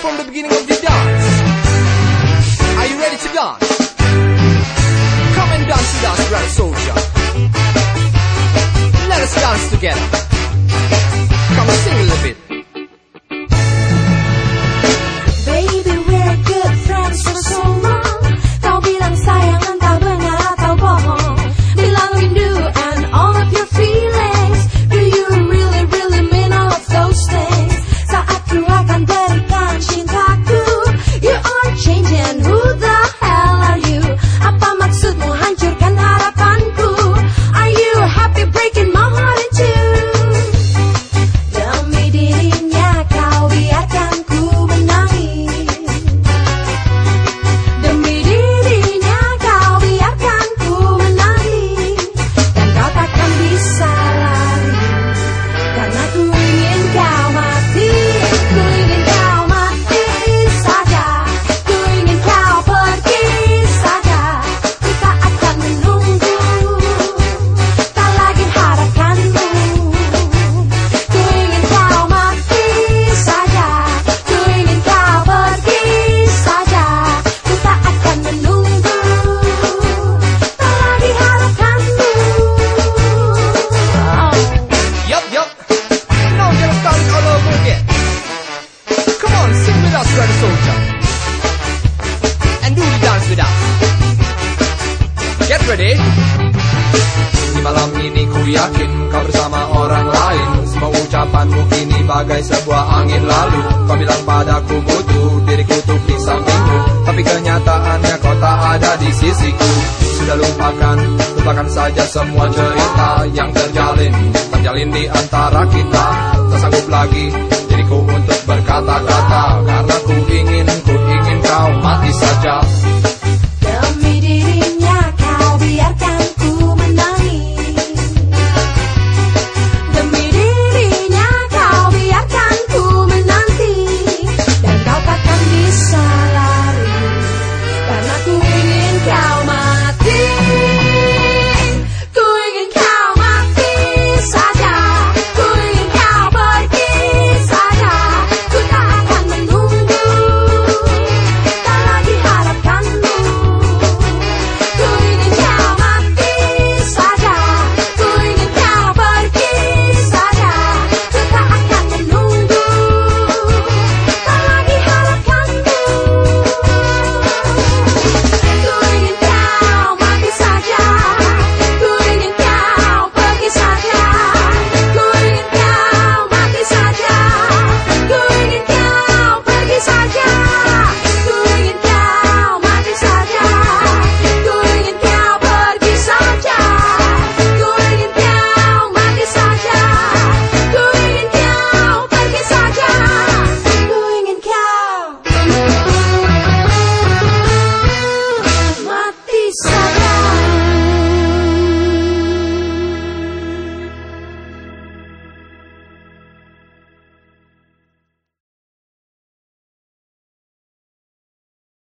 from the beginning of the dance. Are you ready to dance? Come and dance with us, brother soldier. Let us dance together. 不再 ini ku yakin kau bersama orang lain. Semua ucapanmu kini bagai sebuah angin lalu. Kau bilang padaku butuh diriku tuh di sampingmu. Tapi kenyataannya kau tak ada di sisiku. Sudah lupakan, lupakan saja semua cerita yang terjalin. Terjalin di antara kita. Tak sanggup lagi diriku untuk berkata-kata. Karena ku